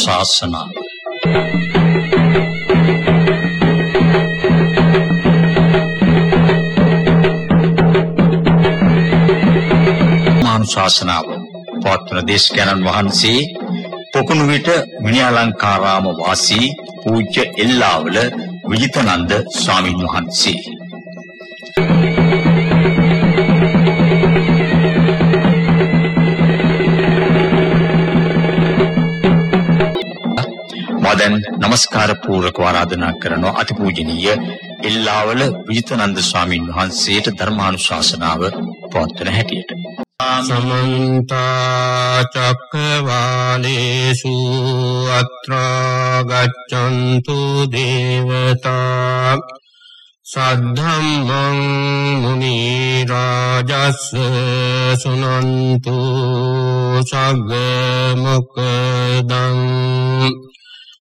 ධර්මානුශාසනා ධර්මානුශාසනාව පවත්වන දේශකයන්න් වහන්සේ පොකුණු විට විනයාලංකාරාම වාසී පූජ්‍ය එල්ලාවල විජිතනන්ද ස්වාමින් වහන්සේ. මදන් নমස්කාර පූර්වක ආරාධනා කරන අතිපූජනීය එල්ලාවල විජිතනන්ද ස්වාමින් වහන්සේට ධර්මානුශාසනාව පවත්වන හැටියට. සමන්ත චක්කවාලේසු අත්‍රා ගච්ඡන්තු දේවතා සද්ධම්මං මුනි රාජස් සුනන්තු සග්ග මොක්ඛදං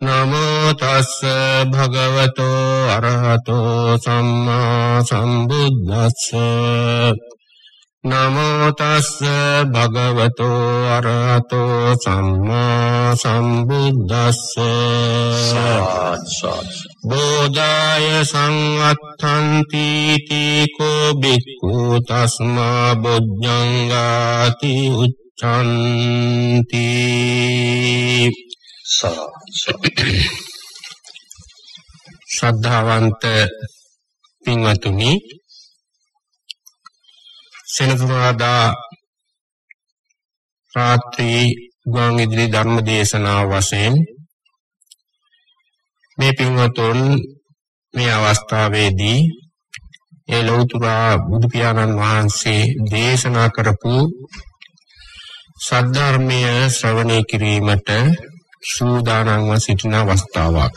නමෝ තස්ස භගවතෝ අරහතෝ සම්මා සම්බුද්දස්ස නමෝ තස්ස භගවතෝ අරහතෝ සම්මා සම්බුද්දස්ස බෝධාය සංවත්තන්ති තීකෝ බික්ඛු තස්මා බොද්ධංගාති උච්ඡන්ති ශ්‍රද්ධාවන්ත පින්වතුනි සෙනසුරාදා රාත්‍රී ගුවන් විදුලි ධර්ම දේශනාව වශයෙන් මේ පින්වතුන් මේ අවස්ථාවේදී ඒ ලෞතුරා බුදු පියාණන් වහන්සේ දේශනා කරපු සද්ධර්මය ශ්‍රවණය කිරීමට සූදානම්ව සිටින අවස්ථාවක්.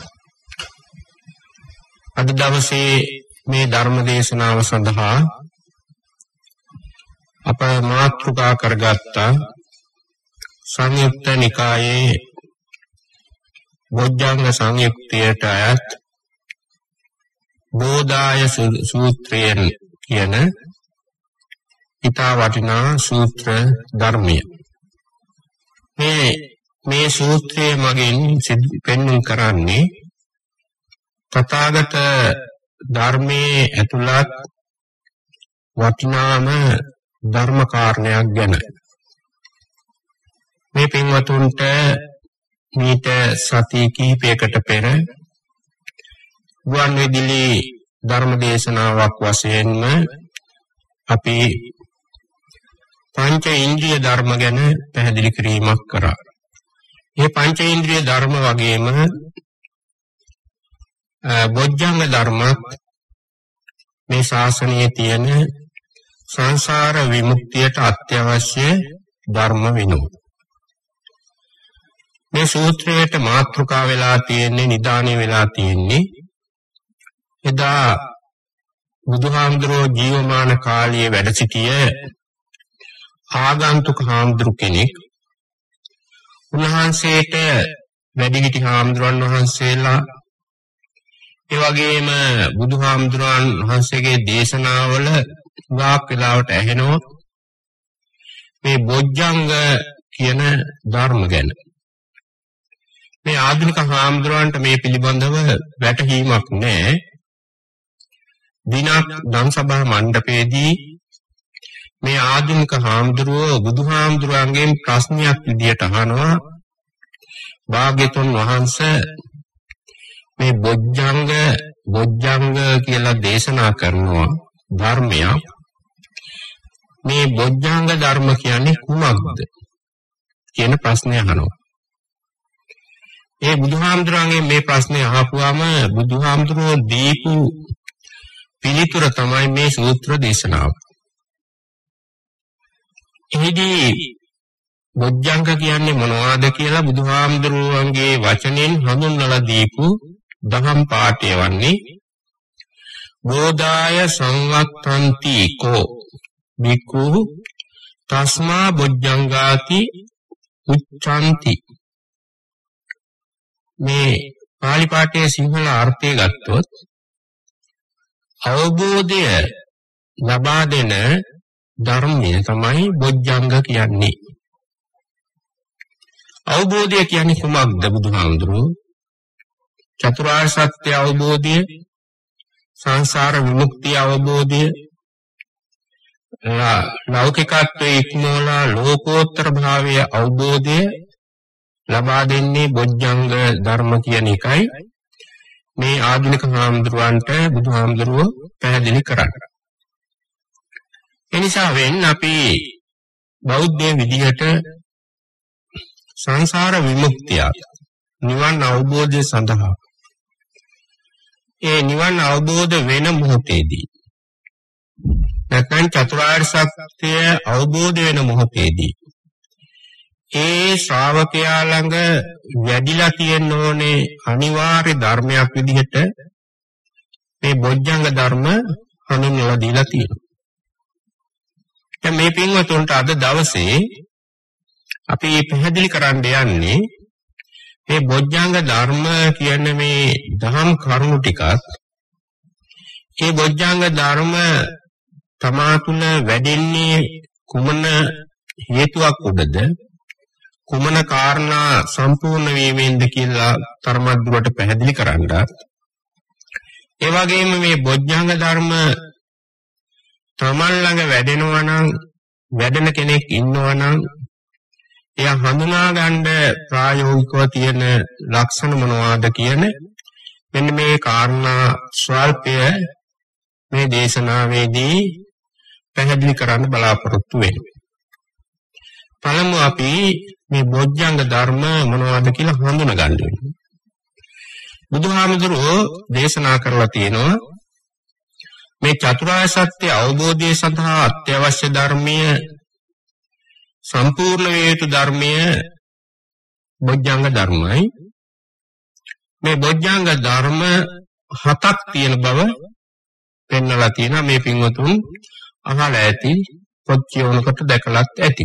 අද දවසේ මේ ධර්ම දේශනාව සඳහා අප මාතෘකා කරගත්ත සංයුක්ත නිකායේ බොජ්ජංග සංයුක්තයට අයත් බෝධාය සූත්‍රයෙන් කියන ඊතා වටිනා සූත්‍ර ධර්මය. මේ මේ සූත්‍රයේ මගින් පෙන්වුම් කරන්නේ තථාගත ධර්මයේ ඇතුළත් වටිනාම ධර්ම කාරණයක් ගැන මේ පින්වතුන්ට මීට සති කිහිපයකට පෙර ගුවන් විදුලි ධර්ම දේශනාවක් වශයෙන්ම අපි පංච ඉන්ද්‍රිය ධර්ම ගැන පැහැදිලි කිරීමක් කරා. මේ පංචේන්ද්‍රිය ධර්ම වගේම බොජ්ජංග ධර්මත් මේ ශාසනයේ තියෙන සංසාර විමුක්තියට අත්‍යවශ්‍ය ධර්ම වෙනවා. මේ සූත්‍රයට මාතෘකා වෙලා තියෙන්නේ නිදාණය වෙලා තියෙන්නේ එදා බුදුහාමුදුරෝ ජීවමාන කාලයේ වැඩ සිටිය ආගන්තුක හාමුදුරු කෙනෙක් උන්වහන්සේට වැඩිහිටි හාමුදුරන් වහන්සේලා ඒ වගේම බුදුහාමුදුරන් වහන්සේගේ දේශනාවල වාක් වෙලාවට ඇහෙනවා මේ බොජ්ජංග කියන ධර්ම ගැන. මේ ආධුනික හාමුදුරන්ට මේ පිළිබඳව වැටහීමක් නැහැ දිනක් ධම්සභා මණ්ඩපයේදී මේ ආධුනික හාමුදුරුවෝ බුදුහාමුදුරන්ගෙන් ප්‍රශ්නයක් විදියට අහනවා. භාග්‍යතුන් වහන්සේ මේ බොජ්ජංග බොජ්ජංග කියලා දේශනා කරනවා ධර්මයක්. මේ බොජ්ජංග ධර්ම කියන්නේ කුමක්ද කියන ප්‍රශ්නය අහනවා. ඒ බුදුහාමුදුරන්ගේ මේ ප්‍රශ්නේ අහපුවාම බුදුහාමුදුරුවෝ දීපු පිළිතුර තමයි මේ සූත්‍ර දේශනාව. එහිදී බොජ්ජංග කියන්නේ මොනවද කියලා බුදුහාමුදුරුවන්ගේ වචනෙන් හඳුන්වලා දීපු දහම් පාඨය වන්නේ බෝධාය සංවත්තන්ති කෝ බිකු තස්මා බොජ්ජංගාති උච්චන්ති මේ පාලි පාඨයේ සිංහල අර්ථය ගත්තොත් අවබෝධය ලබා දෙන ධර්මය තමයි බොජ්ජංග කියන්නේ. අවබෝධය කියන්නේ කුමක්ද බුදුහාමුදුරුවෝ? චතුරාර්ය සත්‍ය අවබෝධය, සංසාර විමුක්තිය අවබෝධය, ලෞකිකත්වයේ ඉක්මෝලා ලෝකෝත්තර භාවයේ අවබෝධය ලබා දෙන්නේ බොජ්ජංග ධර්ම කියන එකයි මේ ආධුනික හාමුදුරුවන්ට බුදුහාමුදුරුවෝ පැහැදිලි කරන්නේ. එනිසා වෙන් අපි බෞද්ධ විදිහට සංසාර විමුක්තිය නිවන් අවබෝධය සඳහා ඒ නිවන් අවබෝධ වෙන මොහොතේදී නැත්නම් චතුරාර්ය සත්‍ය අවබෝධ වෙන මොහොතේදී ඒ ශ්‍රාවකයා ළඟ වැඩිලා තියෙන්න ඕනේ අනිවාර්ය ධර්මයක් විදිහට මේ බොජ්ජංග ධර්ම හඳුන්වලා දීලා තියෙනවා. දැන් මේ පින්වතුන්ට අද දවසේ අපි පැහැදිලි කරන්න යන්නේ මේ බොජ්ජංග ධර්ම කියන මේ දහම් කරුණු ටිකත් ඒ බොජ්ජංග ධර්ම තමා තුළ වැඩෙන්නේ කුමන හේතුවක් උඩද? කුමන කාරණා සම්පූර්ණ වීමෙන්ද කියලා තරමක් දුරට පැහැදිලි කරන්නත්. ඒ වගේම මේ බොජ්ජංග ධර්ම තමන් ළඟ වැඩෙනවා නම් වැඩෙන කෙනෙක් ඉන්නවා නම් එයා හඳුනා ගන්න ප්‍රායෝගිකව තියෙන ලක්ෂණ මොනවාද කියන මෙන්න මේ කාරණා ස්වල්පය මේ දේශනාවේදී පැහැදිලි කරන්න බලාපොරොත්තු වෙනවා. පළමු අපි මේ බොජ්ජංග ධර්ම මොනවද කියලා හඳුනා ගන්න වෙනවා. බුදුහාමුදුරුවෝ දේශනා කරලා තියෙනවා මේ චතුරාර්ය සත්‍ය අවබෝධය සඳහා අත්‍යවශ්‍ය ධර්මීය සම්පූර්ණ වේ යුතු ධර්මීය බොජ්ජංග ධර්මයි. මේ බොජ්ජංග ධර්ම හතක් තියෙන බව පෙන්වලා තියෙනවා මේ පින්වතුන් අහලා ඇති පොත් කියවනකොට දැකලත් ඇති.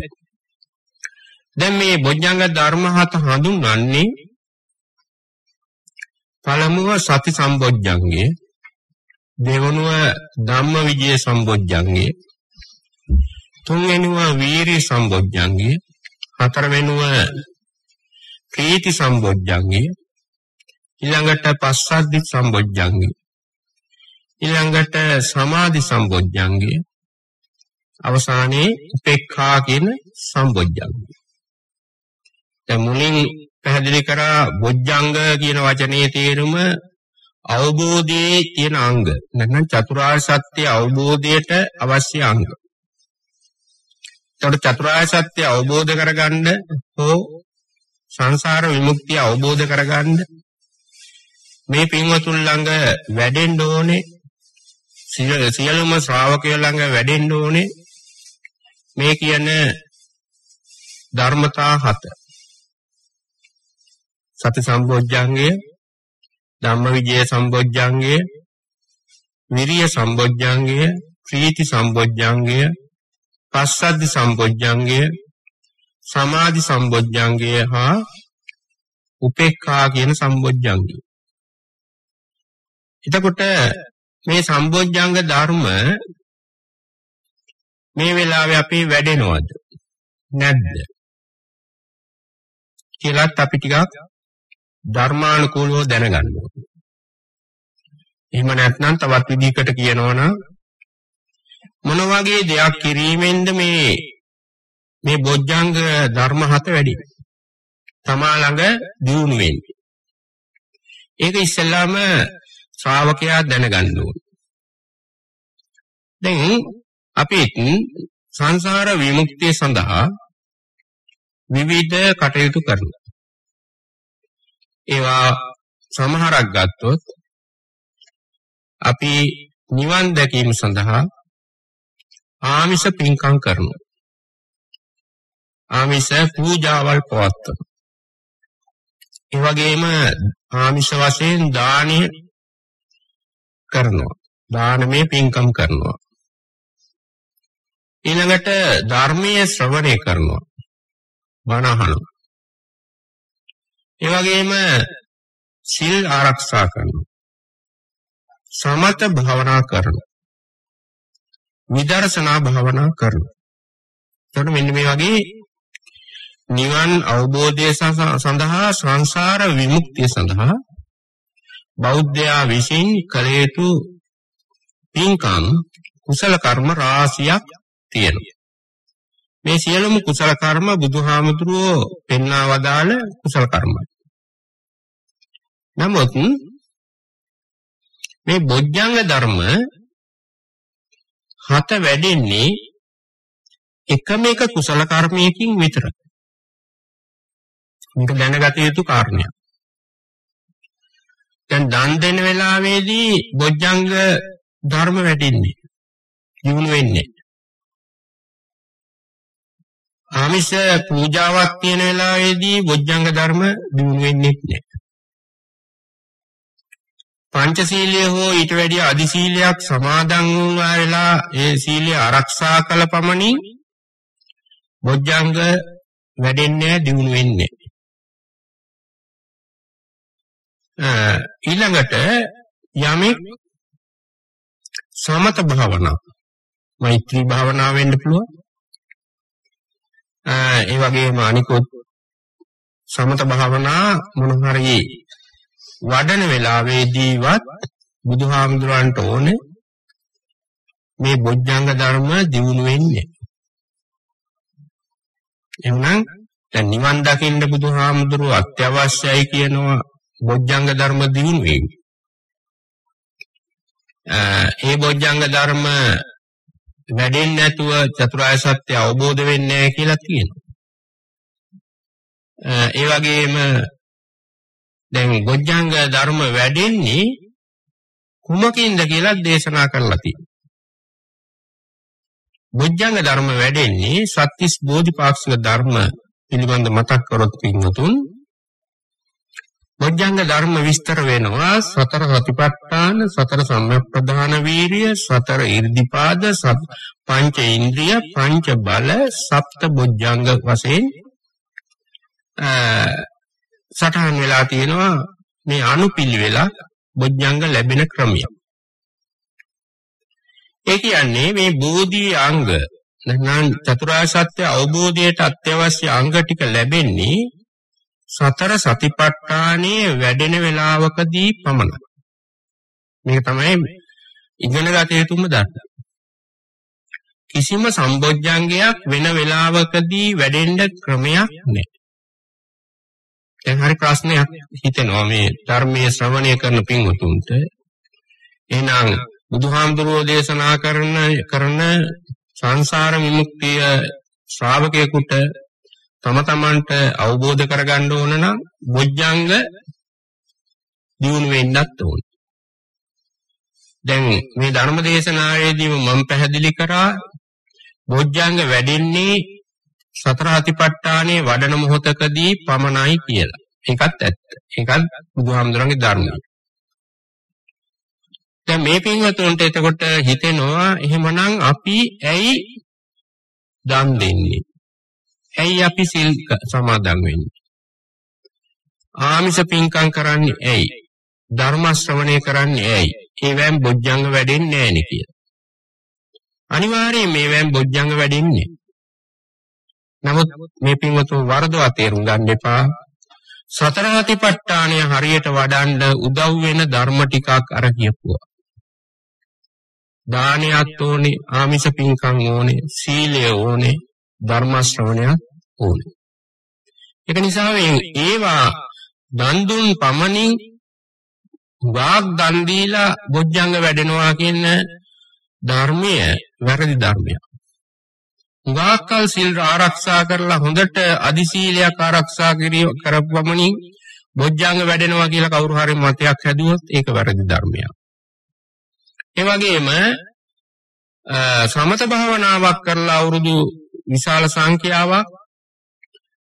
දැන් මේ බොජ්ජංග ධර්ම හත හඳුන්වන්නේ පළමුව සති සම්බොජ්ජංගය දෙවනුව ධම්මවිජය සම්බොජ්ජංගය තුන්වෙනුව වීරිය සම්බොජ්ජංගය හතරවෙනුව ප්‍රීති සම්බොජ්ජංගය ඊළඟට පස්සද්ධි සම්බොජ්ජංගය ඊළඟට සමාධි සම්බොජ්ජංගය අවසානයේ උපේක්ඛා කියන සම්බොජ්ජංගය දැන් මුලින් පැහැදිලි කරා බොජ්ජංග කියන වචනේ තේරුම අවබෝධයේ තියෙන අංග නැත්නම් චතුරාර්ය සත්‍ය අවබෝධයට අවශ්‍ය අංග. එතකොට චතුරාර්ය සත්‍ය අවබෝධ කරගන්න හෝ සංසාර විමුක්තිය අවබෝධ කරගන්න මේ පින්වතුන් ළඟ වැඩෙන්න ඕනේ සියලුම ශ්‍රාවකයෝ ළඟ වැඩෙන්න ඕනේ මේ කියන ධර්මතා හත සති සම්බොජ්ජංගය ධම්මවිජය සම්බොජ්ජංගය විරිය සම්බොජ්ජංගය ප්‍රීති සම්බොජ්ජංගය පස්සද්ධි සම්බොජ්ජංගය සමාධි සම්බොජ්ජංගය හා උපේක්ඛා කියන සම්බොජ්ජංගය. එතකොට මේ සම්බොජ්ජංග ධර්ම මේ වෙලාවේ අපි වැඩෙනවද? නැද්ද? කියලාත් අපි ටිකක් ධර්මානුකූලව දැනගන්න ඕනේ. එහෙම නැත්නම් තවත් විදිහකට කියනවනම් මොන වගේ දෙයක් කිරීමෙන්ද මේ මේ බොජ්ජංග ධර්ම හත වැඩි තමා ළඟ දියුණු වෙන්නේ. ඒක ඉස්සෙල්ලාම ශ්‍රාවකයා දැනගන්න ඕනේ. දැන් අපි සංසාර විමුක්තිය සඳහා විවිධ කටයුතු කරනවා. ඒවා සමහරක් ගත්තොත් අපි නිවන් දැකීම සඳහා ආමිෂ පින්කම් කරනවා. ආමිෂ පූජාවල් පවත්වනවා. ඒ වගේම ආමිෂ වශයෙන් දානීය කරනවා. දානමය පින්කම් කරනවා. ඊළඟට ධර්මයේ ශ්‍රවණය කරනවා. බණ අහනවා. ඒ වගේම සිල් ආරක්ෂා කරනවා. සමත භාවනා කරනවා. විදර්ශනා භාවනා කරනවා. එතකොට මෙන්න මේ වගේ නිවන් අවබෝධය සඳහා සංසාර විමුක්තිය සඳහා බෞද්ධයා විසින් කළ යුතු පින්කම් කුසල කර්ම රාශියක් තියෙනවා. මේ සියලුම කුසල කර්ම බුදුහාමුදුරුවෝ පෙන්වා වදාළ කුසල කර්මයි. නමුත් මේ බොජ්ජංග ධර්ම හත වැඩෙන්නේ එකම එක කුසල කර්මයකින් විතරයි. මේක දැනගත යුතු කාරණයක්. දැන් දන් දෙන වෙලාවේදී බොජ්ජංග ධර්ම වැඩින්නේ. යොමු වෙන්නේ. ආමිෂ පූජාවක් තියෙන වෙලාවේදී බොජ්ජංග ධර්ම දිනු වෙන්නේ නැහැ. පංචශීලය හෝ ඊට වැඩිය අදි සීලයක් සමාදන් වුණා වෙලා ඒ සීලය ආරක්ෂා කළ පමණින් බොජ්ජංග වැඩෙන්නේ දිනු වෙන්නේ. ඊළඟට යමෙක් සමත භාවනා මෛත්‍රී භාවනාව වෙන්න පුළුවන්. ඒ වගේම අනිකුත් සමත භාවනා මොන හරි වඩන වෙලාවේදීවත් බුදුහාමුදුරන්ට ඕනේ මේ බොජ්ජංග ධර්ම දිනු වෙන්නේ. එහෙනම් දැන් නිවන් දකින්න බුදුහාමුදුරුව අත්‍යවශ්‍යයි කියනවා බොජ්ජංග ධර්ම දිනු වෙන්නේ. ඒ බොජ්ජංග ධර්ම වැඩෙන්නේ නැතුව චතුරාර්ය සත්‍ය අවබෝධ වෙන්නේ නැහැ කියලා කියනවා. ඒ වගේම දැන් බොජ්ජංග ධර්ම වැඩෙන්නේ කුමකින්ද කියලා දේශනා කරලා තියෙනවා. බොජ්ජංග ධර්ම වැඩෙන්නේ සත්‍තිස් බෝධිපාක්ෂික ධර්ම පිළිබඳ මතක් කරොත් පින්වතුන් බොජ්ජංග ධර්ම විස්තර වෙනවා සතර සතිපට්ඨාන සතර සම්‍යක්ප්‍රදාන වීරිය සතර ඉර්ධිපාද පංච ඉන්ද්‍රිය පංච බල සප්ත බොජ්ජංග වශයෙන් සටහන් වෙලා තියෙනවා මේ අනුපිළිවෙල බොජ්ජංග ලැබෙන ක්‍රමය. ඒ කියන්නේ මේ බෝධි අංග නැත්නම් චතුරාර්ය සත්‍ය අවබෝධයට අත්‍යවශ්‍ය අංග ටික ලැබෙන්නේ සතර සතිපට්ඨානයේ වැඩෙන වේලාවකදී පමණයි. මේක තමයි ඉගෙන ගත යුතුම ධර්ම. කිසිම සම්බොජ්ජංගයක් වෙන වේලාවකදී වැඩෙන්න ක්‍රමයක් නැහැ. දැන් හරි ප්‍රශ්නයක් හිතෙනවා මේ ධර්මයේ ශ්‍රවණය කරන පින්වතුන්ට. එහෙනම් බුදුහාමුදුරුවෝ දේශනා කරන කරන සංසාර විමුක්තිය ශ්‍රාවකයෙකුට තම තමන්ට අවබෝධ කරගන්න ඕන නම් බොජ්ජංග දියුණු වෙන්නත් ඕන. දැන් මේ ධර්ම දේශනාවේදීම මම පැහැදිලි කරා බොජ්ජංග වැඩෙන්නේ සතර අතිපට්ඨානේ වඩන මොහොතකදී පමණයි කියලා. ඒකත් ඇත්ත. ඒකත් බුදුහාමුදුරන්ගේ ධර්මය. දැන් මේ පින්වතුන්ට එතකොට හිතෙනවා එහෙමනම් අපි ඇයි දන් දෙන්නේ? ඇයි අපි සිල් සමාදන් වෙන්නේ? ආමිෂ පින්කම් කරන්නේ ඇයි? ධර්ම ශ්‍රවණය කරන්නේ ඇයි? ඒවෙන් බොජ්ජංග වැඩෙන්නේ නැහැ නේ කියලා. අනිවාර්යයෙන් මේවෙන් බොජ්ජංග වැඩෙන්නේ. නමුත් මේ පින්වතුන් වරදවා තේරුම් ගන්න එපා. සතර සතිපට්ඨානය හරියට වඩන්න උදව් වෙන ධර්ම ටිකක් අර කියපුවා. දානයක් ඕනේ, ආමිෂ පින්කම් ඕනේ, සීලය ඕනේ, ධර්ම ශ්‍රවණයක් ඕනේ. ඒක නිසා ඒවා දන් දුන් පමණින් වාග් දන් දීලා බොජ්ජංග වැඩෙනවා කියන ධර්මය වැරදි ධර්මයක්. උගාකල් සිල් ආරක්ෂා කරලා හොඳට අදි සීලයක් ආරක්ෂා කරපමණින් බොජ්ජංග වැඩෙනවා කියලා කවුරු හරි මතයක් හැදුවොත් ඒක වැරදි ධර්මයක්. ඒ වගේම සමත භාවනාවක් කරලා අවුරුදු විශාල සංඛ්‍යාවක්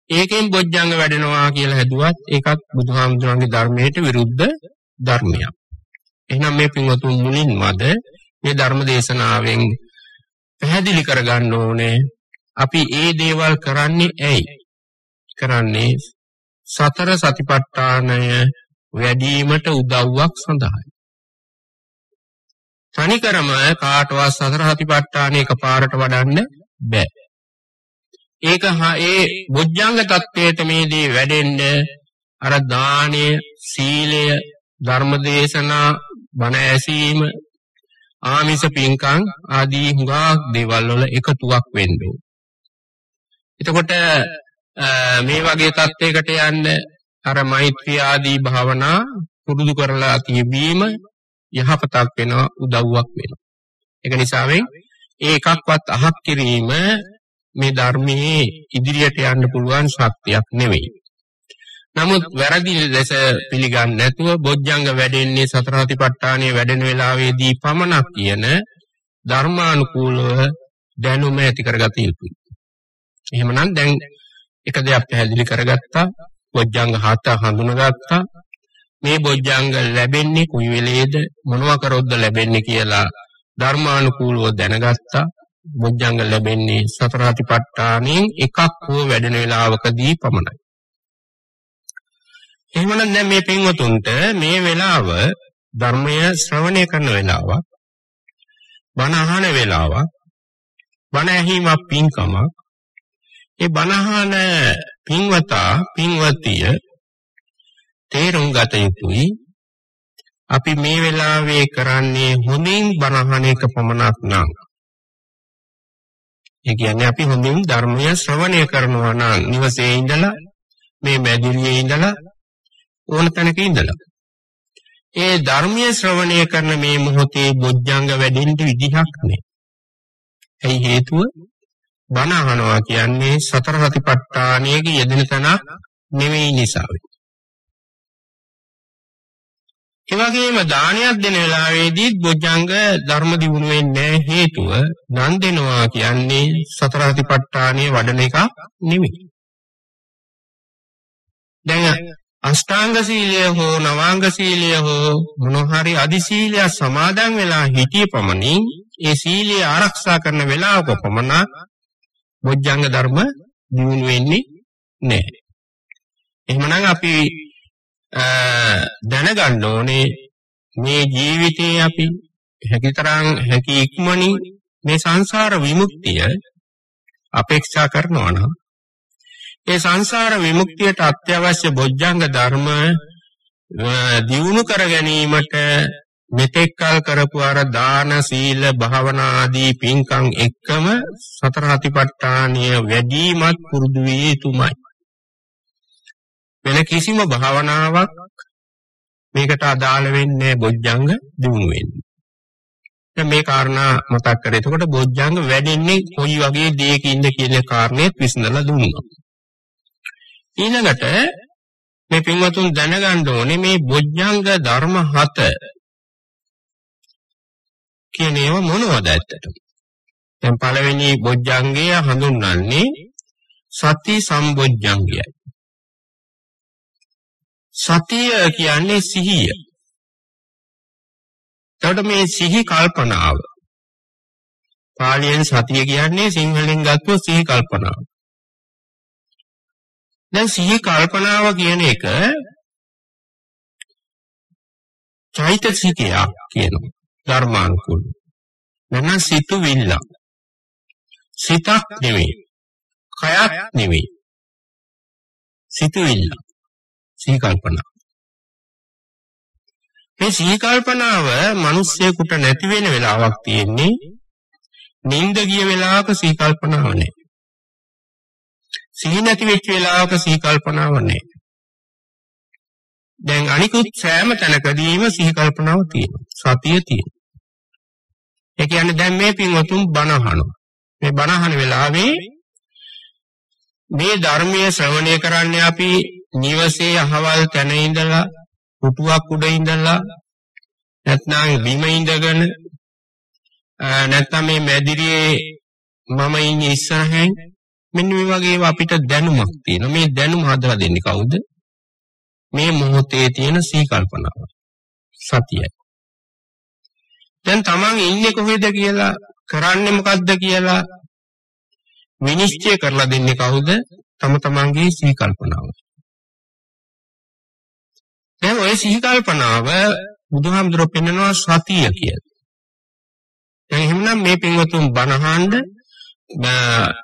ඒකෙන් බොජ්ජංග වැඩෙනවා කියලා හැදුවත් ඒකත් බුදුහාමුදුරන්ගේ ධර්මයට විරුද්ධ ධර්මයක්. එහෙනම් මේ පින්වතුන් මුලින්මද මේ ධර්ම දේශනාවෙන් පැහැදිලි කරගන්න ඕනේ අපි ඒ දේවල් කරන්නේ ඇයි? කරන්නේ සතර සතිපට්ඨානය වැඩිවීමට උදව්වක් සඳහායි. තනිකරම කාටවත් සතර සතිපට්ඨානය එකපාරට වඩන්න බෑ. ඒක හා ඒ බොජ්ජංග தත්වයට මේදී වැඩෙන්න අර දානය, සීලය, ධර්මදේශනා, බණ ඇසීම, ආමිස පින්කම් ආදී හුඟක් දේවල් වල එකතුවක් වෙන්න එතකොට මේ වගේ தත්වයකට යන්න අර මෛත්‍රී ආදී භාවනා පුරුදු කරලා තිබීම යහපතක් වෙනවා උදව්වක් වෙනවා. ඒක නිසාවෙන් ඒ එකක්වත් අහක් කිරීම මේ ධර්මයේ ඉදිරියට යන්න පුළුවන් ශක්තියක් නෙවෙයි. නමුත් වැරදි දැස පිළිගන්නේ නැතුව බොජ්ජංග වැඩෙන්නේ සතර සතිපට්ඨානයේ වැඩෙන වෙලාවේදී පමණක් කියන ධර්මානුකූලව දැනුම ඇති කරගත යුතුයි. එහෙමනම් දැන් එක දෙයක් පැහැදිලි කරගත්තා බොජ්ජංග හත හඳුනගත්තා මේ බොජ්ජංග ලැබෙන්නේ කුයි වෙලේද මොනවා කරොත්ද ලැබෙන්නේ කියලා ධර්මානුකූලව දැනගත්තා බොජ්ජංග ලැබෙන්නේ සතර සතිපට්ඨානෙන් එකක් හෝ වැඩෙන වෙලාවකදී පමණයි. එහෙමනම් දැන් මේ පින්වතුන්ට මේ වෙලාව ධර්මය ශ්‍රවණය කරන වෙලාවක් බණ අහන වෙලාවක් බණ ඇහිමක් පින්කමක්. ඒ බණ අහන පින්වතා පින්වතිය තේරුම් ගත යුතුයි. අපි මේ වෙලාවේ කරන්නේ හොඳින් බණ අහන එක පමණක් නම් ඒ කියන්නේ අපි හොඳින් ධර්මය ශ්‍රවණය කරනවා නම් නිවසේ ඉඳලා මේ මැදිරියේ ඉඳලා ඕන තැනක ඉඳලා. ඒ ධර්මීය ශ්‍රවණය කරන මේ මොහොතේ බොජ්ජංග වැඩෙන්න විදිහක් නැහැ. ඇයි හේතුව? බණ අහනවා කියන්නේ සතර සතිපට්ඨානයේ යෙදෙන තැනක් නෙවෙයි නිසා. ඒ වගේම දානයක් දෙන වෙලාවේදී බොජ්ජංග ධර්ම දිනු වෙන්නේ හේතුව දන් දෙනවා කියන්නේ සතර සතිපට්ඨානයේ වඩන එක නෙවෙයි. දැන් අෂ්ටාංග සීලය හෝ නවාංග සීලය හෝ මොනහරි අදි සීලය සමාදන් වෙලා හිටිය පමණින් ඒ සීලය ආරක්ෂා කරන වෙලාවක පමණ බොජ්ජංග ධර්ම දිනු වෙන්නේ නැහැ. එහෙමනම් අපි දැනගන්න ඕනේ මේ ජීවිතේ අපි හැකිතරම් හැකි ඉක්මනින් මේ සංසාර විමුක්තිය අපේක්ෂා කරනවා නම් ඒ සංසාර විමුක්තියට අත්‍යවශ්‍ය බොජ්ජංග ධර්ම දියුණු කර ගැනීමට මෙතෙක් කල කරපු අර දාන සීල භාවනා ආදී පින්කම් එක්කම සතර හතිපට්ඨානීය වැඩිමත් පුරුදු විය යුතුමයි. වෙන කිසිම භාවනාවක් මේකට අදාළ වෙන්නේ බොජ්ජංග දියුණු වෙන්නේ. දැන් මේ කාරණා මතක් කරේ. එතකොට බොජ්ජංග වැඩෙන්නේ කොයි වගේ දෙයකින්ද කියන කාරණේත් විසඳලා දුන්නා. ඊළඟට මේ පින්වතුන් දැනගන්න ඕනේ මේ බොජ්ජංග ධර්ම හත කියන ඒවා මොනවද ඇත්තටම? දැන් පළවෙනි බොජ්ජංගය හඳුන්වන්නේ සති සම්බොජ්ජංගයයි. සතිය කියන්නේ සිහිය. එතකොට මේ සිහි කල්පනාව. පාලියෙන් සතිය කියන්නේ සිංහලෙන් ගත්තොත් සිහි කල්පනාව. දැන් සිහි කල්පනාව කියන එක චෛතසිකයක් කියනවා ධර්මානුකූල. නැත්නම් සිතුවිල්ල. සිතක් නෙවෙයි. කයක් නෙවෙයි. සිතුවිල්ල. සිහි කල්පනාව. මේ සිහි කල්පනාව මිනිස්සෙකුට නැති වෙන වෙලාවක් තියෙන්නේ නිින්ද ගිය වෙලාවක සිහි කල්පනාව නැහැ. සිහි නැති වෙච්ච වෙලාවක සිහි කල්පනාව නැහැ. දැන් අනිකුත් සෑම තැනකදීම සිහි කල්පනාව තියෙනවා. සතිය තියෙනවා. ඒ කියන්නේ දැන් මේ පින්වතුන් බණ අහනවා. මේ බණ අහන වෙලාවේ මේ ධර්මයේ ශ්‍රවණය කරන්නේ අපි නිවසේ අහවල් තැන ඉඳලා පුටුවක් උඩ ඉඳලා නැත්නම් බිම ඉඳගෙන නැත්නම් මේ මැදිරියේ මම ඉන්නේ ඉස්සරහින් මෙන්න මේ වගේ අපිට දැනුමක් තියෙනවා. මේ දැනුම හදලා දෙන්නේ කවුද? මේ මොහොතේ තියෙන සීකල්පනාව. සතියයි. දැන් Taman ඉන්නේ කොහෙද කියලා කරන්නේ මොකද්ද කියලා විනිශ්චය කරලා දෙන්නේ කවුද? තම තමන්ගේ සිහි කල්පනාව. දැන් ওই සිහි කල්පනාව බුදුහාමුදුරුවෝ පෙන්වනවා සතිය කියලා. දැන් එහෙනම් මේ පින්වතුන් බණහඬ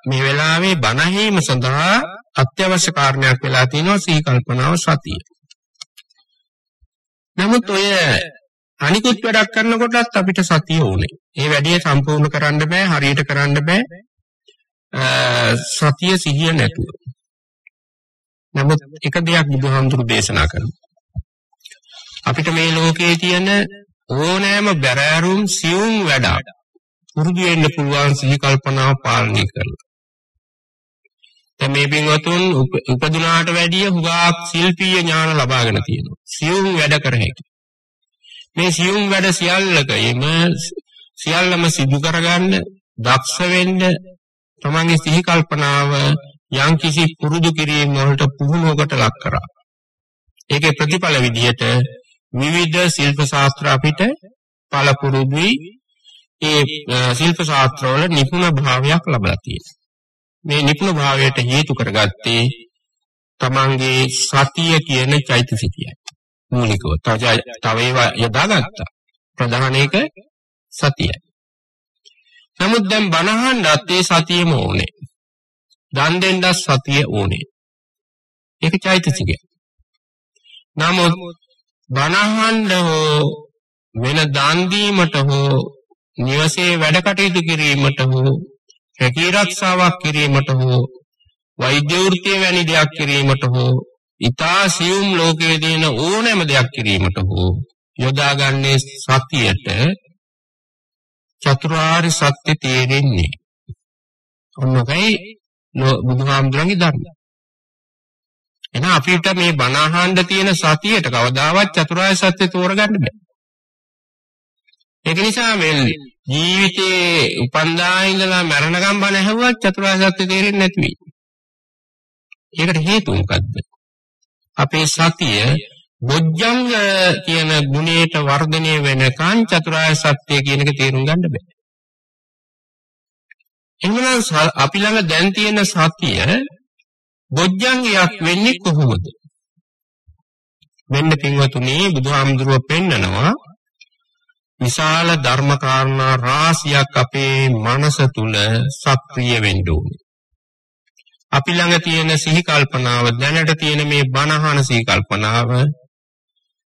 මේ වෙලාවේ බණහීම සඳහා අත්‍යවශ්‍ය කාරණයක් වෙලා තියෙනවා සිහි කල්පනාව සතිය. නමුත් ඔය අනිකුත් වැඩක් කරනකොටත් අපිට සතිය ඕනේ. ඒ වැඩේ සම්පූර්ණ කරන්න බෑ, හරියට කරන්න බෑ. සතිය සිහිය නැතුව. නමුත් එක දෙයක් බුදුහාමුදුරු දේශනා කරනවා. අපිට මේ ලෝකයේ තියෙන ඕනෑම බැරෑරුම් සියුම් වැඩ පුරුදු වෙන්න පුළුවන් සිහි කල්පනාව පාලනය කරලා. දැන් මේ පින්වතුන් උපදිනාට වැඩිය හුඟක් ශිල්පීය ඥාන ලබාගෙන තියෙනවා. සියුම් වැඩ කර හැකි. මේ සියුම් වැඩ සියල්ලකම සියල්ලම සිදු කරගන්න දක්ෂ වෙන්න තමන්ගේ සිහි කල්පනාව යම්කිසි පුරුදු කිරීම වලට පුහුණුවකට ලක් කරා. ඒකේ ප්‍රතිඵල විදිහට විවිධ ශිල්ප ශාස්ත්‍ර අපිට පළපුරුදුයි ඒ ශිල්ප ශාස්ත්‍රවල නිපුණ භාවයක් ලබා තියෙනවා. මේ නිපුණ භාවයට හේතු කරගත්තේ තමන්ගේ සතිය කියන චෛතසිකයයි. මූලිකව තව තව ඒවා යදාගත්තා. ප්‍රධාන එක සතියයි. නමුත් දැන් බණහන්වත් ඒ සතියම ඕනේ. දන් දෙන්නත් සතිය ඕනේ. ඒක චෛතසිකය. නමුත් බණහඬ හෝ වෙන දන් දීමට හෝ නිවසේ වැඩ කටයුතු කිරීමට හෝ රැකී ආරක්ෂාවක් කිරීමට හෝ වෛද්‍ය වෘත්තිය වැනි දෙයක් කිරීමට හෝ ඊතා සියුම් ලෝකයේ දෙන ඕනෑම දෙයක් කිරීමට හෝ යොදාගන්නේ සතියට චතුරාර්ය සත්‍ය තේරෙන්නේ. ඔන්නකයි බුදුහාමුදුරන්ගේ ධර්මය. එහෙනම් අපිට මේ බණ අහන්න තියෙන සතියට කවදාවත් චතුරාර්ය සත්‍ය තෝරගන්න බෑ. ඒක නිසා මේ ජීවිතේ උපන්දා ඉඳලා මරණකම් බණ ඇහුවත් චතුරාර්ය සත්‍ය තේරෙන්නේ නැති වෙයි. ඒකට හේතුව මොකද්ද? අපේ සතිය බොජ්ජංග කියන ගුණයට වර්ධනය වෙනකන් චතුරාර්ය සත්‍ය කියන එක තේරුම් ගන්න බෑ. එහෙනම් අපි ළඟ දැන් තියෙන සතිය බොජ්ජංගයක් වෙන්නේ කොහොමද? මෙන්න පින්වතුනි බුදුහාමුදුරුව පෙන්නනවා විශාල ධර්ම කාරණා රාශියක් අපේ මනස තුල සක්‍රිය වෙන්න ඕනේ. අපි ළඟ තියෙන සිහි කල්පනාව දැනට තියෙන මේ බණහන සිහි කල්පනාව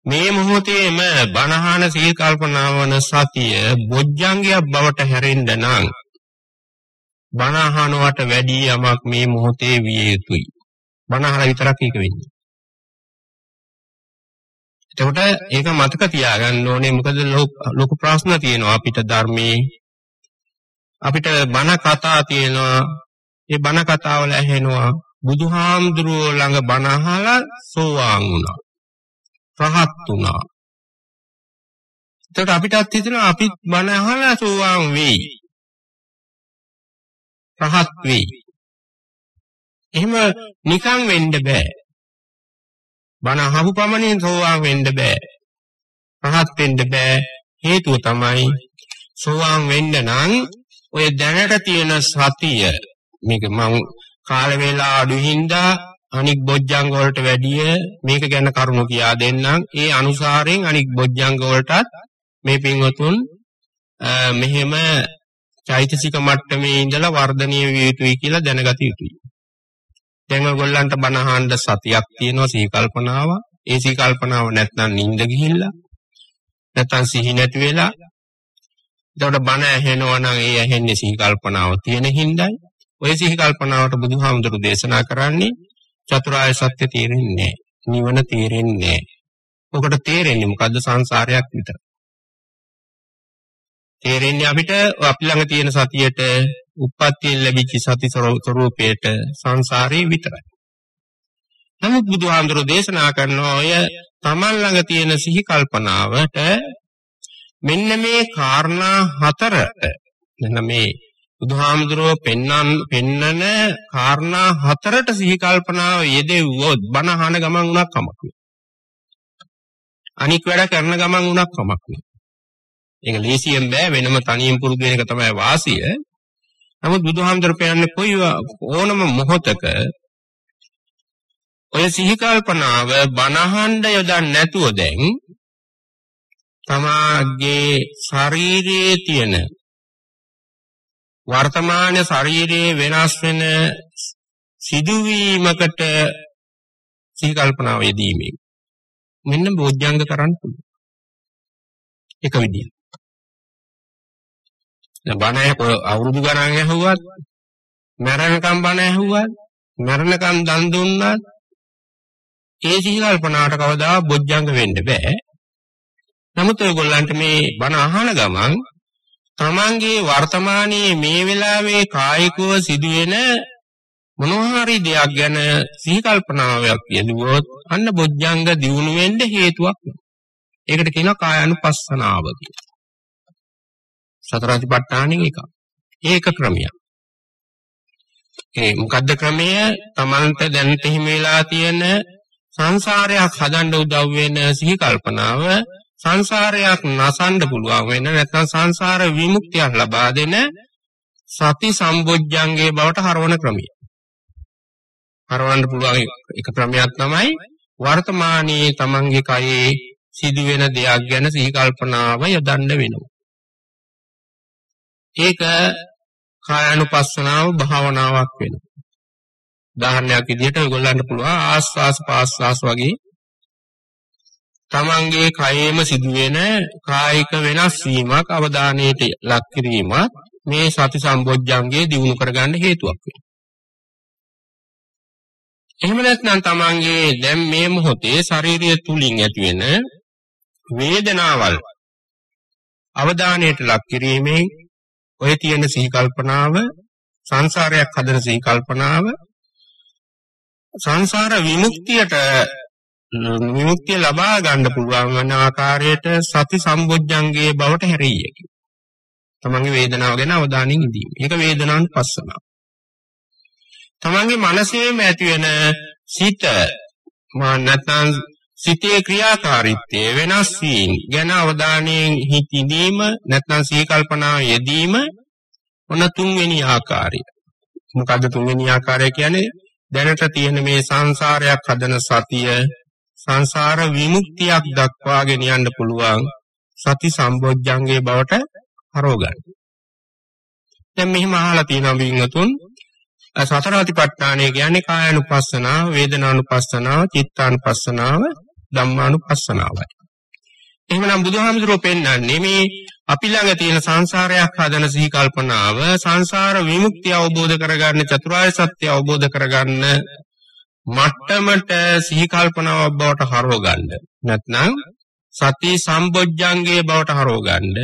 මේ මොහොතේම බණහන සිහි කල්පනාවන සතිය බොජ්ජංගයක් බවට හැරෙන්න නම් බණහනවට වැඩි යමක් මේ මොහොතේ විය යුතුයි. බණහන විතරක් ඒක වෙන්නේ. එතකොට ඒක මතක තියාගන්න ඕනේ මොකද ලොකු ප්‍රශ්න තියෙනවා අපිට ධර්මයේ අපිට බණ කතා තියෙනවා ඒ බණ කතාවල ඇහෙනවා බුදුහාමුදුරුවෝ ළඟ බණ අහලා සෝවාන් වුණා. රහත් වුණා. එතකොට අපිටත් හිතෙනවා අපිත් බණ අහලා සෝවාන් වෙයි. රහත් වෙයි. එහෙම නිකන් වෙන්න බෑ. බණ අහපු පමණින් සෝවාන් වෙන්න බෑ. රහත් වෙන්න බෑ. හේතුව තමයි සෝවාන් වෙන්න නම් ඔය දැනට තියෙන සතිය මේක මම කාල වේලා අඩු හින්දා අනික් බොජ්ජංග වලට වැඩිය මේක ගැන කරුණු කියා දෙන්නම්. ඒ අනුසාරයෙන් අනික් බොජ්ජංග වලටත් මේ පින්වතුන් මෙහෙම චෛතසික මට්ටමේ ඉඳලා වර්ධනය විය යුතුයි කියලා දැනගත යුතුයි. දැන් ඔයගොල්ලන්ට බණ අහන්න සතියක් තියෙනවා සී කල්පනාව. ඒ සී කල්පනාව නැත්නම් නිින්ද ගිහිල්ලා නැත්නම් සිහි නැති වෙලා එතකොට බණ ඇහෙනවා නම් ඒ ඇහෙන්නේ සිහි කල්පනාව තියෙන හින්දායි. ඔය සිහි කල්පනාවට බුදුහාමුදුරු දේශනා කරන්නේ චතුරාර්ය සත්‍ය තේරෙන්නේ නිවන තේරෙන්නේ ඔකට තේරෙන්නේ මොකද්ද සංසාරයක් විතර. තේරෙන්නේ අපිට අපි ළඟ තියෙන සතියට උප්පත්තියෙන් ලැබිච්ච සති ස්වરૂපයට සංසාරේ විතරයි. නමුත් බුදුහාඳුර දේශනා කරන ඔය තමන් ළඟ තියෙන සිහි කල්පනාවට මෙන්න මේ කාරණා හතරට මෙන්න මේ බුදුහාමුදුරුව පෙන්නන් පෙන්නන කාරණා හතරට සිහි කල්පනාව යෙදෙව්වොත් බණ අහන ගමන් උනක් කමක් නෑ. අනික් වැඩ කරන ගමන් උනක් කමක් නෑ. ඒක ලේසියෙන් බෑ වෙනම තනියෙන් පුරුදු වෙන එක තමයි වාසිය. නමුත් බුදුහාමුදුර පෙන්නන්නේ කොයි ඕනම මොහොතක ඔය සිහි කල්පනාව බනහඬ යොදන්න නැතුව දැන් තමාගේ ශරීරයේ තියෙන වර්තමාන ශරීරයේ වෙනස් වෙන සිදුවීමකට සිහි කල්පනාව යෙදීමෙන් මෙන්න බෝධ්‍යංග කරන්න පුළුවන්. එක විදියක්. දැන් බණ අවුරුදු ගණන් ඇහුවත් මරණකම් බණ ඇහුවත් මරණකම් දන් දුන්නත් ඒ සිහි කල්පනාවට කවදා බොජ්ජංග වෙන්න බෑ. නමුත් ඔයගොල්ලන්ට මේ බණ අහන ගමන් තමන්ගේ වර්තමානයේ මේ වෙලාවේ කායිකව සිදුවෙන මොනවා හරි දෙයක් ගැන සිහි කල්පනාවක් යෙදුවොත් අන්න බොජ්ජංග දියුණු වෙන්න හේතුවක් වෙනවා. ඒකට කියනවා කායानुපස්සනාව කියලා. සතර අධිපට්ඨානෙන් එක. ඒක ක්‍රමයක්. ඒ මොකද්ද ක්‍රමය? Tamanට දැනට හිමි වෙලා තියෙන සංසාරයක් හදන්න උදව් වෙන සිහි කල්පනාව සංසාරයක් නසන්න පුළුවන් වෙන නැත්නම් සංසාර විමුක්තියක් ලබා දෙන සති සම්බොජ්ජංගේ බවට හරවන ක්‍රමය. හරවන්න පුළුවන් එක ක්‍රමයක් තමයි වර්තමානයේ Tamanගේ කයේ සිදුවෙන දෙයක් ගැන සිහි කල්පනාව යොදන්න වෙනවා. ඒක කායानुපස්සනාව භාවනාවක් වෙනවා. උදාහරණයක් විදිහට ඔයගොල්ලන්ට පුළුවන් ආස්වාස් පාස්වාස් වගේ තමන්ගේ කයෙම සිදුවෙන කායික වෙනස් වීමක් අවධානයට ලක් කිරීමක් මේ සති සම්බොජ්ජංගේ දිනු කරගන්න හේතුවක් වෙනවා. එහෙම නැත්නම් තමන්ගේ දැන් මේ මොහොතේ ශාරීරිය තුලින් ඇතිවෙන වේදනාවල් අවධානයට ලක් කිරීමෙන් ඔය තියෙන සිහි කල්පනාව සංසාරයක් හදන සිහි කල්පනාව සංසාර විමුක්තියට විමුක්තිය ලබා ගන්න පුළුවන් වන ආකාරයට සති සම්බොජ්ජංගයේ බවට හැරෙයි කිය. තමන්ගේ වේදනාව ගැන අවධානයෙන් ඉඳීම. ඒක වේදනාන් පස්සනාව. තමන්ගේ මනසේම ඇති වෙන සිත මා නැත්නම් සිතේ ක්‍රියාකාරීත්වය වෙනස් වීම ගැන අවධානයෙන් හිතීම නැත්නම් සීකල්පනා යෙදීම මොන තුන්වෙනි ආකාරය. මොකද්ද තුන්වෙනි ආකාරය කියන්නේ? දැනට තියෙන මේ සංසාරයක් හදන සතිය සංසාර විමුක්තියක් දක්වාගෙන යන්න පුළුවන් සති සම්බොජ්ජංගේ බවට හරව ගන්න. දැන් මෙහිම අහලා තියෙනවා වින්නතුන් සතර අතිපට්ඨානය කියන්නේ කායानुපස්සනාව, වේදනානුපස්සනාව, චිත්තානුපස්සනාව, ධම්මානුපස්සනාවයි. එහෙමනම් බුදුහාමුදුරුවෝ පෙන්වන්නේ මේ අපි ළඟ තියෙන සංසාරයක් හදන සිහි කල්පනාව සංසාර විමුක්තිය අවබෝධ කරගන්න චතුරාර්ය සත්‍ය අවබෝධ කරගන්න මට්ටමට සිහි කල්පනාවක් බවට හරව ගන්න. නැත්නම් සති සම්බොජ්ජංගයේ බවට හරව ගන්න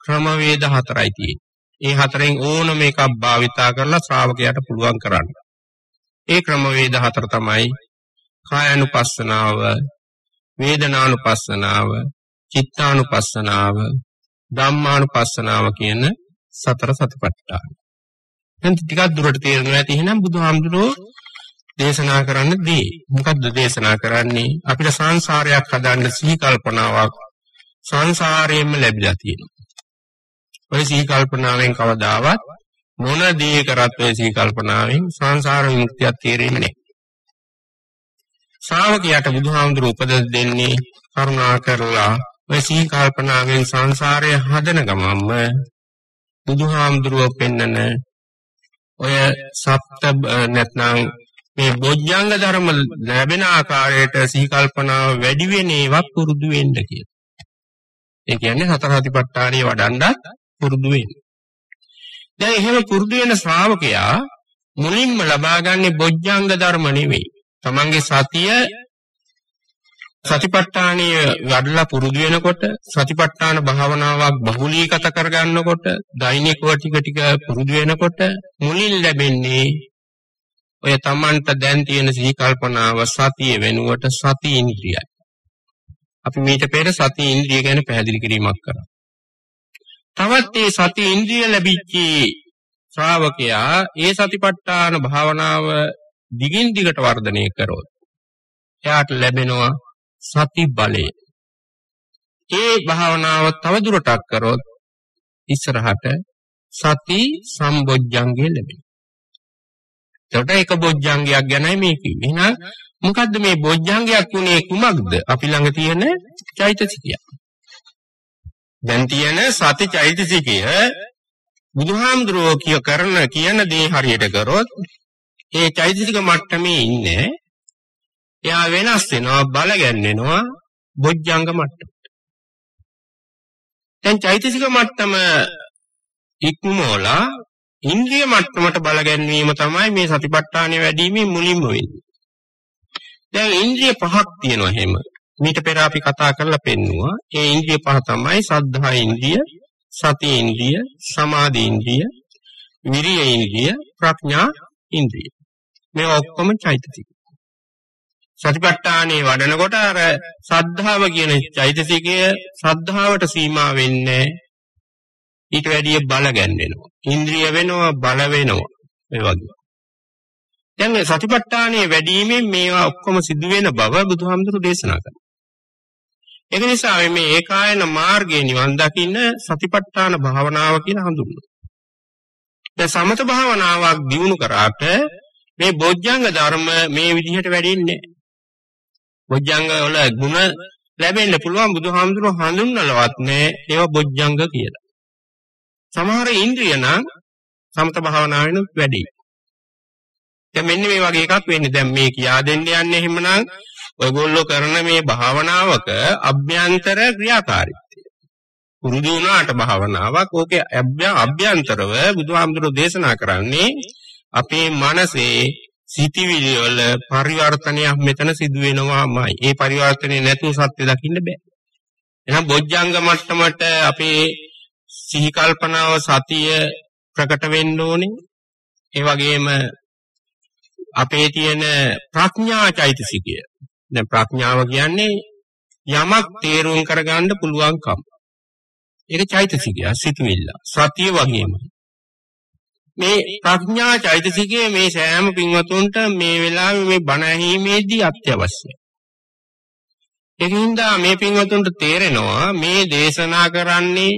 ක්‍රමවේද හතරයි තියෙන්නේ. ඒ හතරෙන් ඕනම එකක් භාවිතා කරලා ශ්‍රාවකයාට පුළුවන් කරන්න. ඒ ක්‍රමවේද හතර තමයි කායानुපස්සනාව, වේදනානුපස්සනාව, චිත්තානුපස්සනාව, ධම්මානුපස්සනාව කියන සතර සතිපට්ඨාන. දැන් ටිකක් දුරට තේරෙනවා ඇති එහෙනම් බුදුහාමුදුරුවෝ දේශනා කරන්න දී. මොකද්ද දේශනා කරන්නේ? අපිට සංසාරයක් හදන්න සිහි කල්පනාවක් සංසාරයෙන්ම ලැබිලා තියෙනවා. ඔය සිහි කල්පනාවෙන් කවදාවත් මොන දේ කරත් ඔය සිහි කල්පනාවෙන් සංසාර විමුක්තියක් තේරෙන්නේ නැහැ. ශ්‍රාවකයාට බුදුහාමුදුරුවෝ උපදෙස් දෙන්නේ කරුණා කරලා ඔය සිහි කල්පනාවෙන් සංසාරය හදන ගමන්ම බුදුහාමුදුරුවෝ පෙන්නන ඔය සප්ත නැත්නම් මේ බොජ්ජංග ධර්ම ලැබෙන ආකාරයට සිහි කල්පනාව වැඩි වෙන ඒවා පුරුදු වෙන්න කියලා. ඒ කියන්නේ හතර හතිපට්ඨානිය වඩන්නත් පුරුදු වෙන්න. දැන් එහෙම පුරුදු වෙන ශ්‍රාවකයා මුලින්ම ලබාගන්නේ බොජ්ජංග ධර්ම නෙවෙයි. තමන්ගේ සතිය සතිපට්ඨානීය වඩලා පුරුදු වෙනකොට සතිපට්ඨාන භාවනාවක් බහුලීගත කරගන්නකොට දෛනිකව ටික ටික පුරුදු වෙනකොට මුලින් ලැබෙන්නේ ඔය Tamanට දැන් තියෙන සිහි කල්පනාව සතිය වෙනුවට සති ඉන්ද්‍රියයි. අපි මීට පෙර සති ඉන්ද්‍රිය ගැන පැහැදිලි කිරීමක් කරා. තවත් මේ සති ඉන්ද්‍රිය ලැබිච්ච ශ්‍රාවකයා ඒ සතිපට්ඨාන භාවනාව දිගින් දිගට වර්ධනය කරොත් එයාට ලැබෙනවා සති බලය. ඒ භාවනාව තව දුරටත් කරොත් ඉස්සරහට සති සම්බොජ්ජංගය ලැබෙනවා. එතකොට ඒක බොජ්ජංගයක් ගැනයි මේ කිව්වේ. එහෙනම් මොකද්ද මේ බොජ්ජංගයක් උනේ කුමක්ද? අපි ළඟ තියෙන චෛතසිකය. දැන් තියෙන සති චෛතසිකය බුදුහාමුදුරුවෝ කිය කරන කියන දේ හරියට කරොත් ඒ චෛතසික මට්ටමේ ඉන්නේ එයා වෙනස් වෙනවා බල ගැන්වෙනවා බොජ්ජංග මට්ටමට. දැන් චෛතසික මට්ටම ඉක්මෝලා ඉන්ද්‍රිය මට්ටමට බල ගැන්වීම තමයි මේ සතිපට්ඨානය වැඩිීමේ මුලින්ම වෙන්නේ. දැන් ඉන්ද්‍රිය පහක් තියෙනවා එහෙම. මීට පෙර අපි කතා කරලා පෙන්නුවා. ඒ ඉන්ද්‍රිය පහ තමයි සද්ධා ඉන්ද්‍රිය, සති ඉන්ද්‍රිය, සමාධි ඉන්ද්‍රිය, විරිය ඉන්ද්‍රිය, ප්‍රඥා ඉන්ද්‍රිය. මේ ඔක්කොම චෛතසික. සතිපට්ඨානේ වඩනකොට අර සද්ධාව කියන චෛතසිකය සද්ධාවට සීමා වෙන්නේ ඊට වැඩිය බල ගැන්වෙනවා. ඉන්ද්‍රිය වෙනවා බල වෙනවා. ඒ වගේ. දැන් මේ සතිපට්ඨානයේ වැඩිමෙන් මේවා ඔක්කොම සිදු වෙන බව බුදුහාමුදුරු දේශනා කරනවා. ඒක නිසා මේ ඒකායන මාර්ගයේ නිවන් දකින්න සතිපට්ඨාන භාවනාව කියලා හඳුන්වනවා. දැන් සමත භාවනාවක් දිනු කරාට මේ බොජ්ජංග ධර්ම මේ විදිහට වැඩින්නේ නැහැ. බොජ්ජංග වල ಗುಣ ලැබෙන්න පුළුවන් බුදුහාමුදුරුවෝ හඳුන්වලවත් නැහැ ඒවා බොජ්ජංග කියලා. සමහර ඉන්ද්‍රිය නම් සමත භාවනාවෙන් වැඩි. දැන් මෙන්න මේ වගේ එකක් වෙන්නේ. දැන් මේ කියා දෙන්න යන්නේ එහෙමනම් ඔයගොල්ලෝ කරන මේ භාවනාවක අභ්‍යන්තර ක්‍රියාකාරීත්වය. පුරුදු වුණාට භාවනාවක් ඕකේ අභ්‍යන්තරව බුදුහාමුදුරෝ දේශනා කරන්නේ අපේ මනසේ සිටිවිලි වල පරිවර්තනයක් මෙතන සිදු වෙනවාමයි. ඒ පරිවර්තනේ නැතුව සත්‍ය දකින්න බෑ. එහෙනම් බොජ්ජංග මට්ටමට අපේ සිහි කල්පනාව සතිය ප්‍රකට වෙන්න ඕනේ. ඒ වගේම අපේ තියෙන ප්‍රඥා චෛතසිකය. දැන් ප්‍රඥාව කියන්නේ යමක් තේරුම් කරගන්න පුළුවන්කම. ඒක චෛතසිකය, සිතුවිල්ල. සතිය වගේමයි. මේ ප්‍රඥා චෛතසිකයේ මේ සෑම පින්වතුන්ට මේ වෙලාවේ මේ බණ ඇහිීමේදී අත්‍යවශ්‍යයි. ඒකින්ද මේ පින්වතුන්ට තේරෙනවා මේ දේශනා කරන්නේ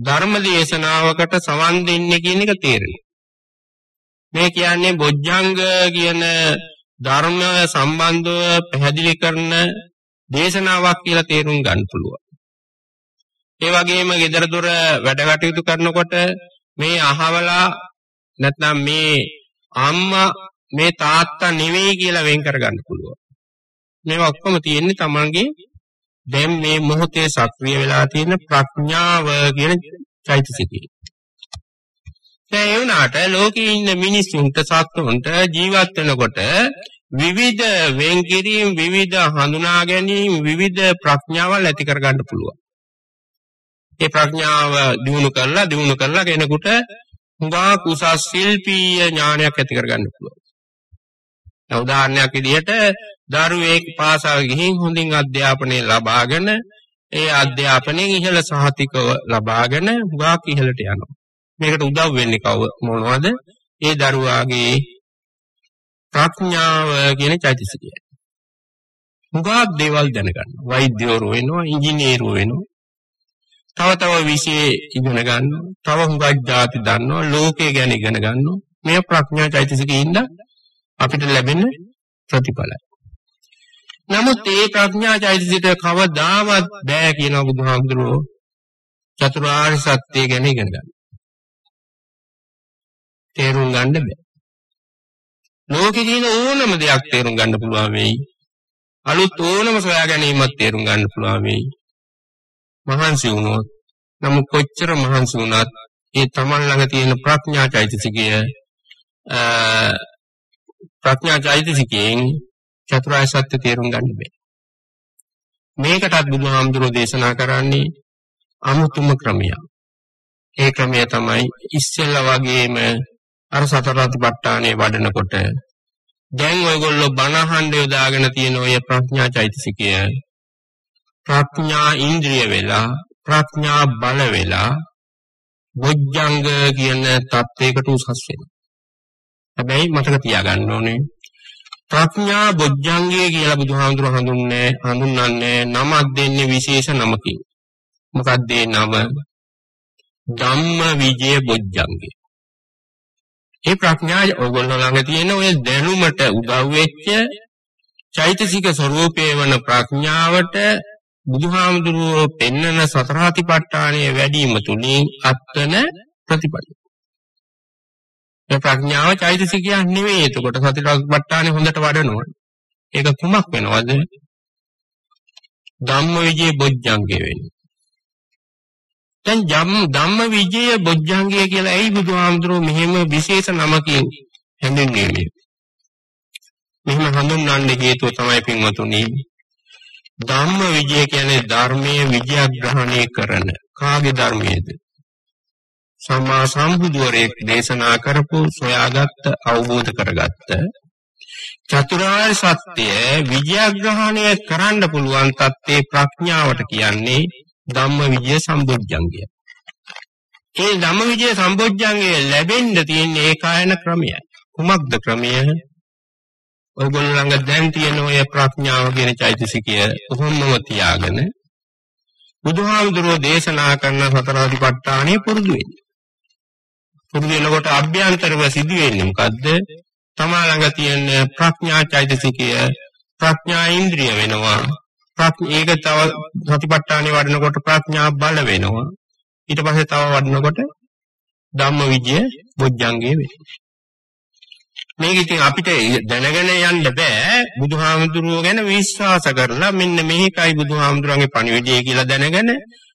ධර්ම දේශනාවකට සවන් දෙන්නේ කියන එක තේරෙනවා. මේ කියන්නේ බොජ්ජංග කියන ධර්ම සම්බන්ධව පැහැදිලි කරන දේශනාවක් කියලා තේරුම් ගන්න පුළුවන්. ඒ වගේම gedara dora වැඩ කටයුතු කරනකොට මේ අහවලා නැත්නම් මේ අම්මා මේ තාත්තා නෙවෙයි කියලා වෙන් කරගන්න පුළුවන්. මේවා ඔක්කොම තියෙන්නේ Tamanගේ දැන් මේ මොහොතේ සක්‍රිය වෙලා තියෙන ප්‍රඥාව කියන චෛතසිකේ. ඒ වුණාට ලෝකේ ඉන්න මිනිස්සුන්ට සත්තුන්ට ජීවත් වෙනකොට විවිධ වෙන් කිරීම විවිධ හඳුනා ගැනීම විවිධ ප්‍රඥාවල් ඇති කරගන්න පුළුවන්. ඒ ප්‍රඥාව දිනු කරලා දිනු කරලා කෙනෙකුට හුඟා කුසස් ශිල්පීය ඥානයක් ඇති කරගන්න පුළුවන්. උදාහරණයක් විදිහට දරුවෙක් පාසල් ගිහින් හොඳින් අධ්‍යාපනය ලබාගෙන ඒ අධ්‍යාපනයෙන් ඉහළ සහතිකව ලබාගෙන හුඟක් ඉහළට යනවා. මේකට උදව් වෙන්නේ කව මොනවද? ඒ දරුවාගේ ප්‍රඥාව කියන චෛතසිකය. හුඟක් දේවල් දැනගන්න. වෛද්‍යවරු වෙනවා, ඉංජිනේරු වෙනවා. තව තව විෂය ඉගෙන ගන්නවා. තව හුඟක් ಜಾති දන්නවා. ලෝකය ගැන ඉගෙන ගන්නවා. මේ ප්‍රඥා චෛතසිකේ ඉන්න අපිට ලැබෙන ප්‍රතිඵලයි. නමුත් ඒ ප්‍රඥා චෛතසිකය කවදාවත් බෑ කියන බුදුහාමුදුරුවෝ චතුරාර්ය සත්‍ය ගැන ඉගෙන ගන්න. තේරුම් ගන්න බෑ. ලෝකේ තියෙන ඕනම දෙයක් තේරුම් ගන්න පුළුවන් වෙයි. අලුත් ඕනම සොයා ගැනීමක් තේරුම් ගන්න පුළුවන් වෙයි. මහන්සි වුණොත් නමුත් කොච්චර මහන්සි වුණත් ඒ තමන් ළඟ තියෙන ප්‍රඥා චෛතසිකය ප්‍රඥා චෛතසිකයෙන් චතුරාර්ය සත්‍ය තේරුම් ගන්න බෑ. මේකටත් බුදුහාමුදුරෝ දේශනා කරන්නේ අමුතුම ක්‍රමයක්. ඒ ක්‍රමය තමයි ඉස්සෙල්ලා වගේම අර සතර අතිපට්ඨානේ වඩනකොට දැන් ඔයගොල්ලෝ බණ අහන්න යොදාගෙන තියෙන ඔය ප්‍රඥා චෛතසිකය ප්‍රඥා ඉන්ද්‍රිය වෙලා ප්‍රඥා බල වෙලා බොජ්ජංග කියන தත්වයකට උසස් වෙනවා. හැබැයි මතක තියාගන්න ඕනේ ප්‍රඥා බොජ්ජංගය කියලා බුදුහාමුදුර හඳුන්න්නේ හඳුන්වන්නේ නමක් දෙන්නේ විශේෂ නමකින්. මොකක්ද ඒ නම? ධම්ම විජය බොජ්ජංගය. ඒ ප්‍රඥාය ඕගොල්ලෝ ළඟ තියෙන ඔය දැනුමට උදව් වෙච්ච චෛතසික ස්වરૂපයේ වන ප්‍රඥාවට බුදුහාමුදුරුවෝ පෙන්නන සතරාතිපට්ඨානයේ වැඩිම තුලින් අත්වන ප්‍රතිපල. ඒ ප්‍රඥාව චෛතසිකයක් නෙවෙයි. එතකොට සතරාතිපට්ඨානෙ හොඳට වඩනවා. ඒක කුමක් වෙනවද? ධම්මවිජේ බොජ්ජංගේ වෙන්නේ. දැන් ධම්ම විජය බොජ්ජංගය කියලා ඇයි බුදුහාමුදුරුවෝ මෙහෙම විශේෂ නමකින් හැඳින්වන්නේ? මෙහෙම හඳුන්වන්න හේතුව තමයි පින්වතුනි ධම්ම විජය කියන්නේ ධර්මයේ විජයග්‍රහණය කරන කාගේ ධර්මයේද? සම්මා සම්බුදුරෙක් දේශනා කරපු සොයාගත්ත අවබෝධ කරගත්ත චතුරාර්ය සත්‍ය විජයග්‍රහණය කරන්න පුළුවන් තත්ත්වේ ප්‍රඥාවට කියන්නේ ධම්ම විජය සම්බොජ්ජංගය. ඒ ධම්ම විජය සම්බොජ්ජංගය ලැබෙන්න තියෙන ඒකායන ක්‍රමයයි. කුමක්ද ක්‍රමය? ඔයගොල්ලෝ ළඟ දැන් තියෙන ඔය ප්‍රඥාව කියන චෛතසිකය කොහොමම තියාගෙන බුදුහාමුදුරෝ දේශනා කරන සතර අධිපට්ඨානෙ පුරුදු වෙන්න. පුරුදු වෙනකොට අභ්‍යන්තරව සිදු වෙන්නේ මොකද්ද? තමා ළඟ තියෙන ප්‍රඥා චෛතසිකය ප්‍රඥා ඉන්ද්‍රිය වෙනවා. ඒක තව සතිපට්ඨානෙ වඩනකොට ප්‍රඥා බල වෙනවා. ඊට පස්සේ තව වඩනකොට ධම්මවිජය බොජ්ජංගේ වෙනවා. මේක ඉතින් අපිට දැනගෙන යන්න බෑ බුදුහාමුදුරුවෝ ගැන විශ්වාස කරලා මෙන්න මේකයි බුදුහාමුදුරන්ගේ පණිවිඩය කියලා දැනගෙන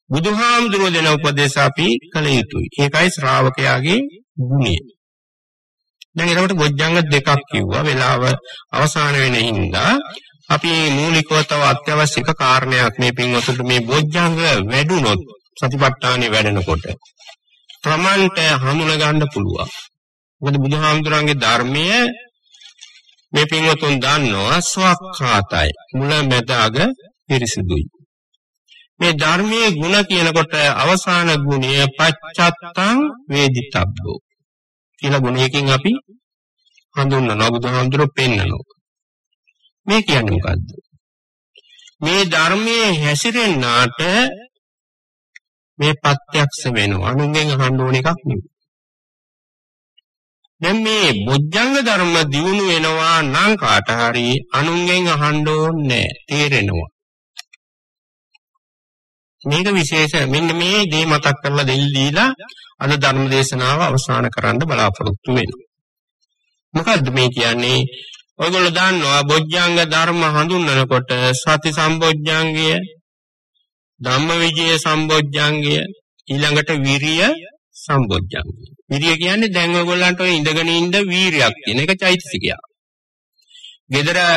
බුදුහාමුදුරුවෝ දෙන උපදේශ අපි කළ යුතුයි. ඒකයි ශ්‍රාවකයාගේ ගුණය. දැන් ඒකට බොජ්ජංග දෙකක් කිව්වා. වෙලාව අවසාන වෙන හින්දා අපි මූලිකව තව අත්‍යවශ්‍ය එක කාරණයක් මේ පින්වතුන්ට මේ බොජ්ජංග වැඩුණොත් සතිපට්ඨානෙ වැඩෙනකොට ප්‍රමාණයට හමුන ගන්න පුළුවන්. මොකද බුදුහාමුදුරන්ගේ ධර්මය මේ පින්වතුන් දන්නවා ස්වක්ඛාතයි. මුල මැද අග පිරිසිදුයි. මේ ධර්මයේ ಗುಣ කියනකොට අවසාන ගුණය පච්චත්තං වේදිතබ්බෝ කියලා ගුණයකින් අපි හඳුන්වනවා බුදුහාමුදුරුවෝ පෙන්නනවා. මේ කියන්නේ මොකද්ද? මේ ධර්මයේ හැසිරෙන්නාට මේ පත්‍යක්ෂ වෙනවා. අනුන්ගෙන් අහන්න ඕන එකක් නෙවෙයි. දැන් මේ බොජ්ජංග ධර්ම දියුණු වෙනවා නම් කාට හරි අනුන්ගෙන් අහන්න ඕනේ තේරෙනවා. මේක විශේෂ මෙන්න මේ දේ මතක් කරලා දෙල් දීලා අද ධර්ම දේශනාව අවසන් කරන්න බලාපොරොත්තු වෙනවා. මොකද්ද මේ කියන්නේ? ඔයගොල්ලෝ දන්නවා බොජ්ජංග ධර්ම හඳුන්වනකොට සති සම්බොජ්ජංගය, ධම්මවිජය සම්බොජ්ජංගය, ඊළඟට විරිය සම්බොජ්ජංගය. විරිය කියන්නේ දැන් ඔයගොල්ලන්ට ඔය ඉඳගෙන ඉඳ වීරියක් තියෙන එක චෛතසිකයක්. gedara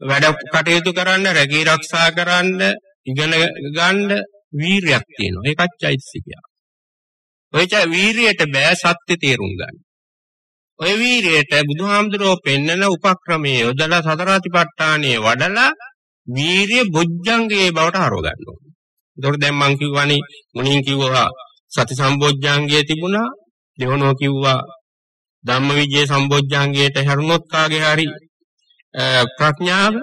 වැඩ කටයුතු කරන්න, රැකී ආරක්ෂා කරන්න, ඉගෙන ගන්න වීරියක් තියෙනවා. ඒකත් චෛතසිකයක්. ඔය වීරියට බෑ සත්‍ය තේරුම් ගන්න. ඔය වීරියට බුදුහාමුදුරුවෝ පෙන්නන උපක්‍රමයේ යොදලා සතරාතිපට්ඨානයේ වඩලා වීරිය බොජ්ජංගයේ බවට හරව ගන්න ඕනේ. ඒතකොට දැන් මං කිව්වනේ මුලින් කිව්වා සති සම්බොජ්ජංගයේ තිබුණා දෙවනෝ කිව්වා ධම්මවිජය සම්බොජ්ජංගයට හැරුණොත් කාගේ හරි ප්‍රඥාව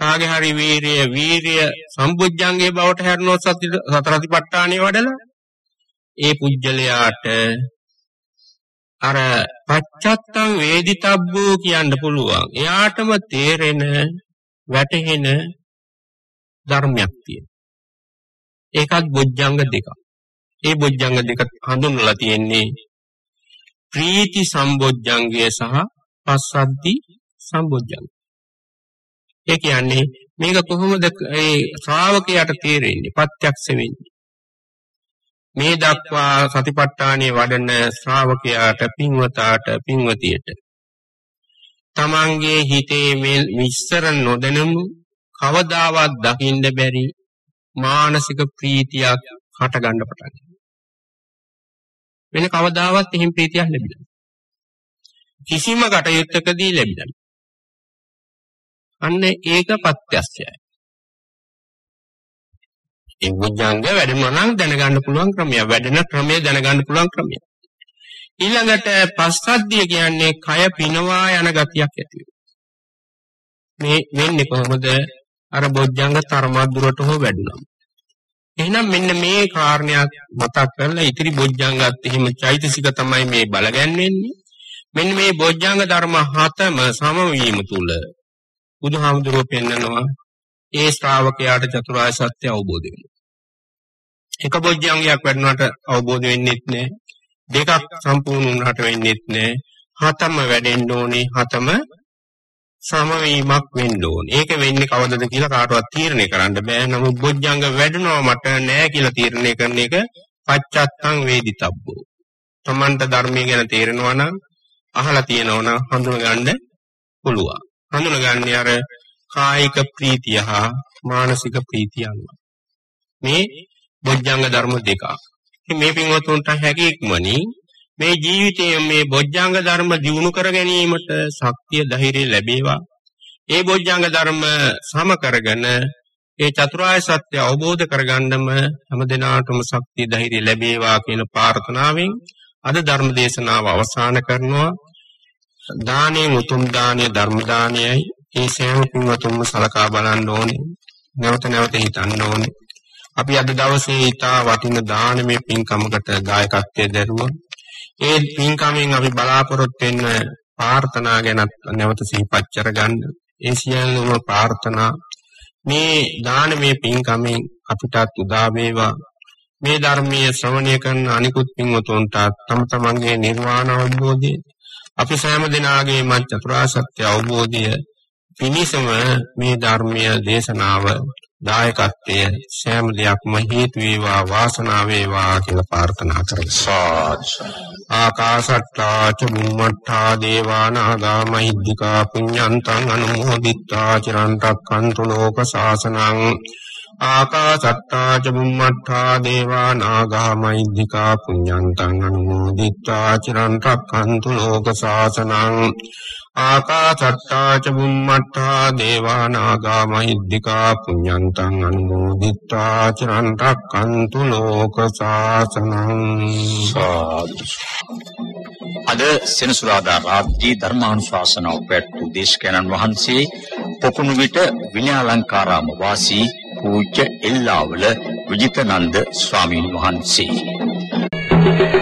කාගේ හරි වීරිය වීරිය සම්බොජ්ජංගේ බවට හැරුණොත් සතරතිපට්ඨානෙ වඩලා ඒ පුජ්‍යලයාට අර පච්චත්තං වේදිතබ්බෝ කියන්න පුළුවන්. එයාටම තේරෙන වැටහෙන ධර්මයක් තියෙනවා. ඒකත් බොජ්ජංග දෙකක්. ඒ බොජ්ජංග දෙක හඳුන්වලා තියෙන්නේ ප්‍රීති සම්බොජ්ජංගය සහ පස්සද්ධි සම්බොජ්ජංගය. ඒ කියන්නේ මේක කොහොමද ඒ ශ්‍රාවකයාට තේරෙන්නේ? ප්‍රත්‍යක්ෂ වෙන්නේ. මේ දක්වා සතිපට්ඨානයේ වඩන ශ්‍රාවකයාට පින්වතාට පින්වතියට තමන්ගේ හිතේ මේ විස්තර නොදැනුණු කවදාවත් දකින්න බැරි මානසික ප්‍රීතියක් හට ගන්න පටන් වෙන කවදාවත් එහෙම ප්‍රීතියක් ලැබිලා කිසිම කටයුත්තකදී ලැබිලා අන්න ඒක පත්‍යස්යයි ඒ විඥාංග වැඩෙනවා නම් දැනගන්න පුළුවන් ක්‍රමයක්. වැඩෙන ක්‍රමය දැනගන්න පුළුවන් ක්‍රමයක්. ඊළඟට පස්සද්ධිය කියන්නේ කය පිනවා යන ගතියක් ඇති මේ වෙන්නේ කොහොමද? අර බොජ්ජංග තරමද්දුරට හෝ වැඩුණා. එහෙනම් මෙන්න මේ කාරණයක් මතක් කරලා ඉතිරි බොජ්ජංගත් එහෙම චෛතසික තමයි මේ බලගන්නේ. මෙන්න මේ බොජ්ජංග ධර්ම හතම සමවීම තුල බුදුහාමුදුරුවෝ පෙන්නනවා ඒ ශ්‍රාවකයාට චතුරාර්ය සත්‍ය අවබෝධ වෙනවා. එක බොජ්ජංගයක් වැඩනට අවබෝධ වෙන්නේ නැහැ. දෙකක් සම්පූර්ණ වුණාට වෙන්නේ නැහැ. හතම වැඩෙන්න ඕනේ. හතම සමවීමක් වෙන්න ඕනේ. ඒක වෙන්නේ කවදද කියලා කාටවත් තීරණය කරන්න බෑ. නමුත් බොජ්ජංග වැඩනවා මට නෑ කියලා තීරණය කරන එක පච්චත්තං වේදිතබ්බෝ. තමන්ට ධර්මයේ ගැන තේරෙනවා නම් අහලා තියෙනවා නම් හඳුනගන්න පුළුවන්. හඳුනගන්නේ අර කායික ප්‍රීතිය හා මානසික ප්‍රීතිය අනුව. මේ බොජ්ජංග ධර්ම දෙකක්. මේ පින්වතුන්ට හැකි ඉක්මනින් මේ ජීවිතයේ මේ බොජ්ජංග ධර්ම දියුණු කර ගැනීමට ශක්තිය ධෛර්යය ලැබේවා. ඒ බොජ්ජංග ධර්ම සම කරගෙන ඒ චතුරාර්ය සත්‍ය අවබෝධ කරගන්නම හැමදිනාටම ශක්තිය ධෛර්යය ලැබේවා කියන ප්‍රාර්ථනාවෙන් අද ධර්ම දේශනාව අවසන් කරනවා. දානේ මුතුම් දානේ ධර්ම දානයයි ඒ සෑම පින්වතුන්ම සලකා බලන්න ඕනේ. නැවත නැවත හිතන්න ඕනේ. අපි අද දවසේ ඊටා වටින දානමය පින්කමකට දායකත්වයේ දරුවා ඒ පින්කමෙන් අපි බලාපොරොත්තු වෙන ප්‍රාර්ථනා ගැන නැවත සිහිපත් කරගන්න. ඒ සියලුම ප්‍රාර්ථනා මේ දානමය පින්කමෙන් අපිටත් උදා වේවා. මේ ධර්මීය ශ්‍රවණය කරන අනිකුත් පින්වතුන්ට තම තමන්ගේ නිර්වාණ අවබෝධය අපි සෑම දිනාගේම චතුරාර්ය සත්‍ය අවබෝධය පිණිසම මේ ධර්මීය දේශනාව දායකත්වය සෑම දෙයක්ම හේතු වේවා වාසනාව වේවා කියලා ප්‍රාර්ථනා කරමු. සාදු. ආකාශට්ටා චුම්මට්ටා දේවානාගා මහිද්దికා පුඤ්ඤන්තං අනුමෝදිත්වා චිරන් රැක්කන්තු ලෝක සාසනං. ආකාශට්ටා චුම්මට්ටා දේවානාගා මහිද්దికා පුඤ්ඤන්තං අනුමෝදිත්වා චිරන් රැක්කන්තු ලෝක සාසනං. ආකාසට්ටා ච බුම්මට්ටා දේවා නාග මහිද්దికා පුඤ්ඤන්තං අනුමෝදිත්වා චරන් රක්칸තු ලෝක සාසනං අද සෙනසුරාදා රාත්‍රී ධර්මානුශාසන උපැට්ටු දේශකයන්න් වහන්සේ පොකුණු විට විනයාලංකාරාම වාසී පූජ්‍ය එල්ලාවල විජිතනන්ද ස්වාමීන් වහන්සේ Thank you.